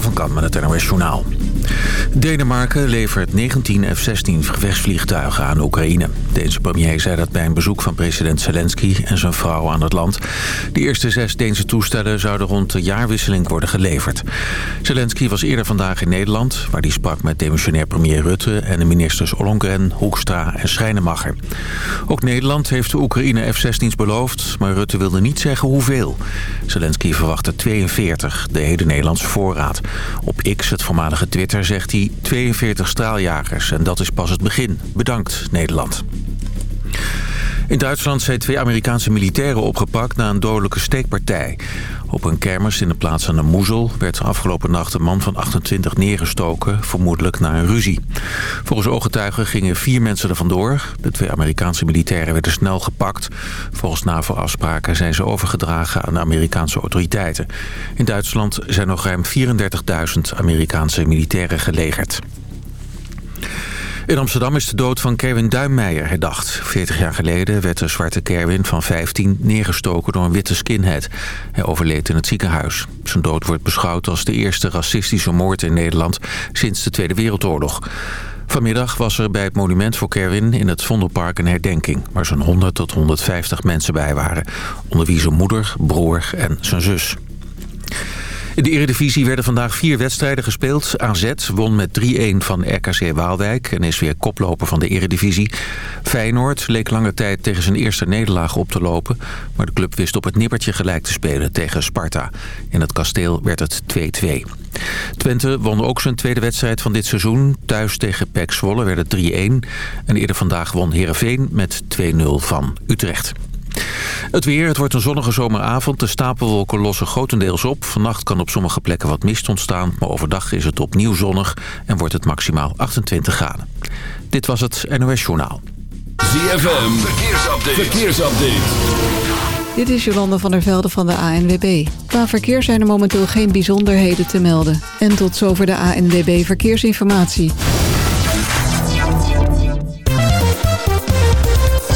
Van Kan met het NOS Journaal. Denemarken levert 19 F-16 gevechtsvliegtuigen aan Oekraïne. Deense premier zei dat bij een bezoek van president Zelensky en zijn vrouw aan het land. De eerste zes Deense toestellen zouden rond de jaarwisseling worden geleverd. Zelensky was eerder vandaag in Nederland... waar hij sprak met demissionair premier Rutte en de ministers Ollongren, Hoekstra en Schrijnemacher. Ook Nederland heeft de Oekraïne F-16's beloofd, maar Rutte wilde niet zeggen hoeveel. Zelensky verwachtte 42, de hele Nederlandse voorraad. Op X, het voormalige Twitter, zegt hij 42 straaljagers. En dat is pas het begin. Bedankt, Nederland. In Duitsland zijn twee Amerikaanse militairen opgepakt na een dodelijke steekpartij. Op een kermis in de plaats aan de Moezel werd afgelopen nacht een man van 28 neergestoken, vermoedelijk na een ruzie. Volgens ooggetuigen gingen vier mensen er vandoor. De twee Amerikaanse militairen werden snel gepakt. Volgens NAVO-afspraken zijn ze overgedragen aan de Amerikaanse autoriteiten. In Duitsland zijn nog ruim 34.000 Amerikaanse militairen gelegerd. In Amsterdam is de dood van Kerwin Duimmeijer herdacht. 40 jaar geleden werd de zwarte Kerwin van 15 neergestoken door een witte skinhead. Hij overleed in het ziekenhuis. Zijn dood wordt beschouwd als de eerste racistische moord in Nederland sinds de Tweede Wereldoorlog. Vanmiddag was er bij het monument voor Kerwin in het Vondelpark een herdenking... waar zo'n 100 tot 150 mensen bij waren. Onder wie zijn moeder, broer en zijn zus. In de Eredivisie werden vandaag vier wedstrijden gespeeld. AZ won met 3-1 van RKC Waalwijk en is weer koploper van de Eredivisie. Feyenoord leek lange tijd tegen zijn eerste nederlaag op te lopen... maar de club wist op het nippertje gelijk te spelen tegen Sparta. In het kasteel werd het 2-2. Twente won ook zijn tweede wedstrijd van dit seizoen. Thuis tegen PEC Zwolle werd het 3-1. En eerder vandaag won Heerenveen met 2-0 van Utrecht. Het weer, het wordt een zonnige zomeravond. De stapelwolken lossen grotendeels op. Vannacht kan op sommige plekken wat mist ontstaan. Maar overdag is het opnieuw zonnig en wordt het maximaal 28 graden. Dit was het NOS Journaal. ZFM, verkeersupdate. verkeersupdate. Dit is Jolanda van der Velde van de ANWB. Qua verkeer zijn er momenteel geen bijzonderheden te melden. En tot zover de ANWB Verkeersinformatie.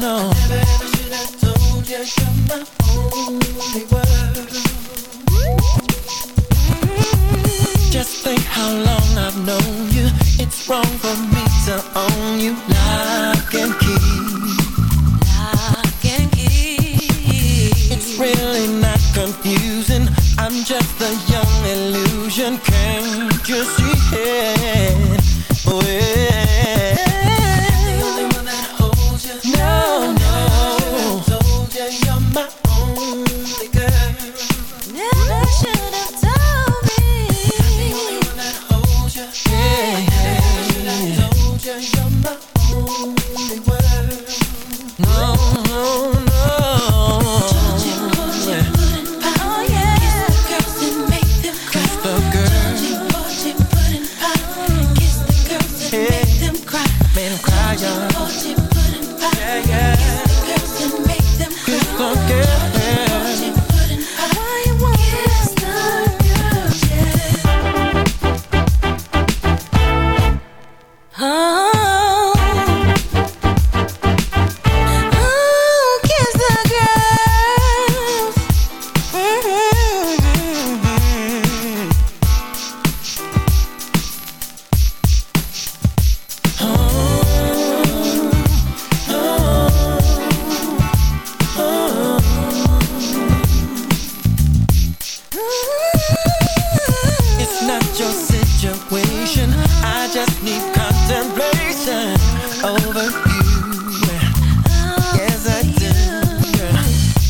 No, no. Just think how long I've known you. It's wrong for me to own you. Lock and key. Lock and key. It's really not confusing. I'm just a young illusion. Can't you see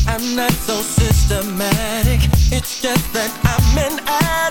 i'm not so systematic. It's just that I'm an addict.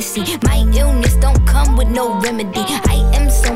My illness don't come with no remedy. I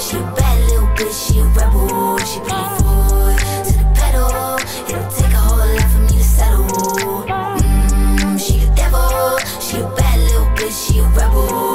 She a bad little bitch, she a rebel. She put foot to the pedal. It'll take a whole lot for me to settle. Mm, she the devil, she a bad little bitch, she a rebel.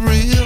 Real.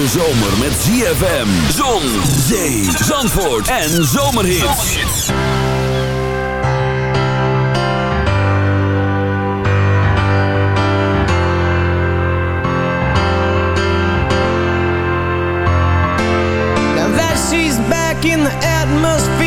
hete zomer met ZFM, zon, zee, zandvoort en zomerhit. Now that she's back in the atmosphere.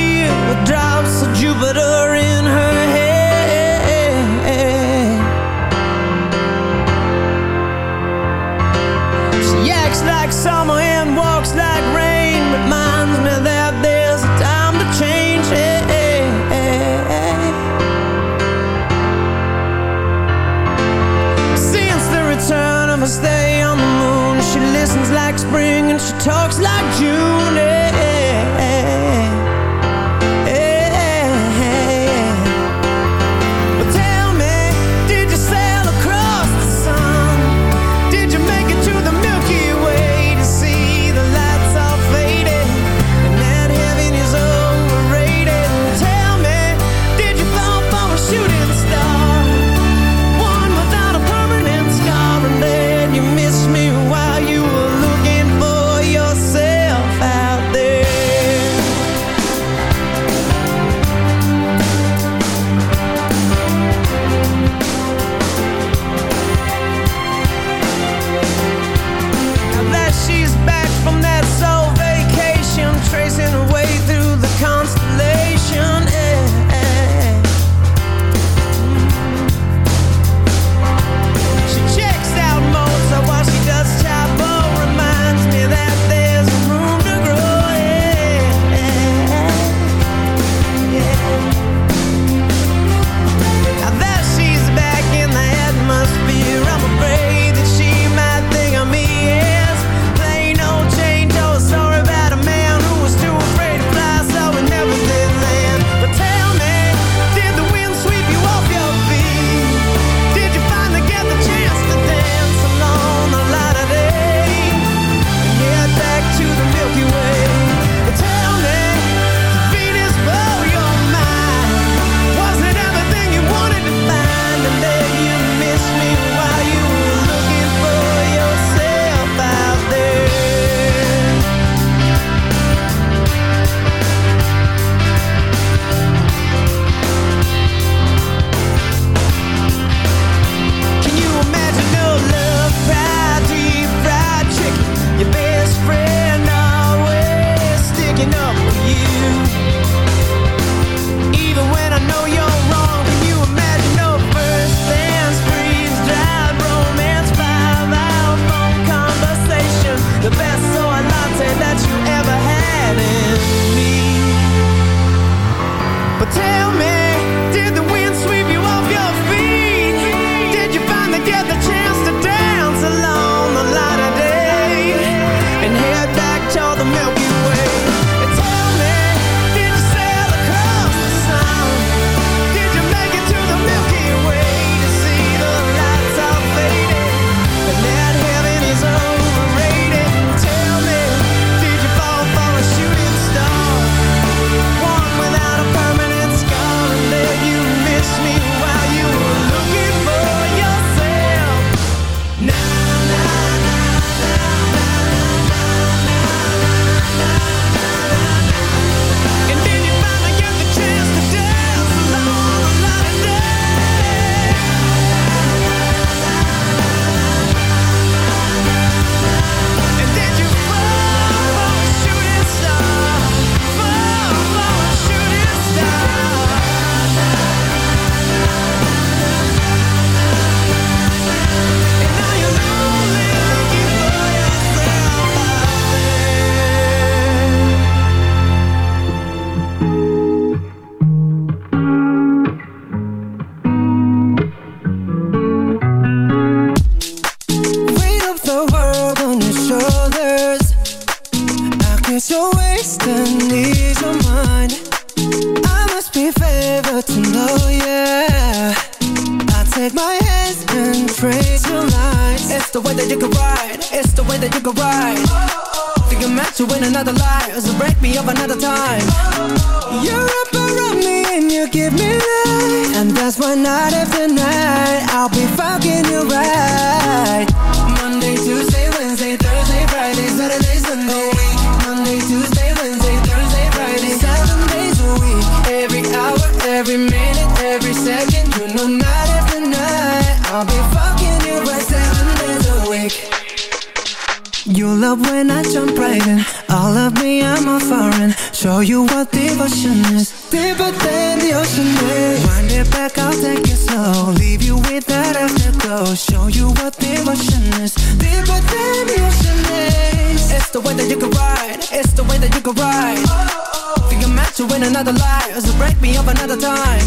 Win another life. So break me up another time.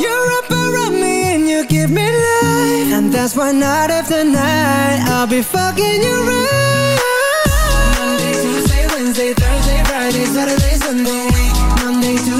You're up around me and you give me life. And that's why night after night, I'll be fucking you right. Monday, Tuesday, Wednesday, Thursday, Friday, Saturday, Sunday. Monday, Tuesday,